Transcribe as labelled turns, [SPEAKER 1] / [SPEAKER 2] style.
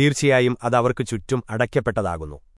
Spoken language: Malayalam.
[SPEAKER 1] തീർച്ചയായും അത് അവർക്ക് ചുറ്റും അടയ്ക്കപ്പെട്ടതാകുന്നു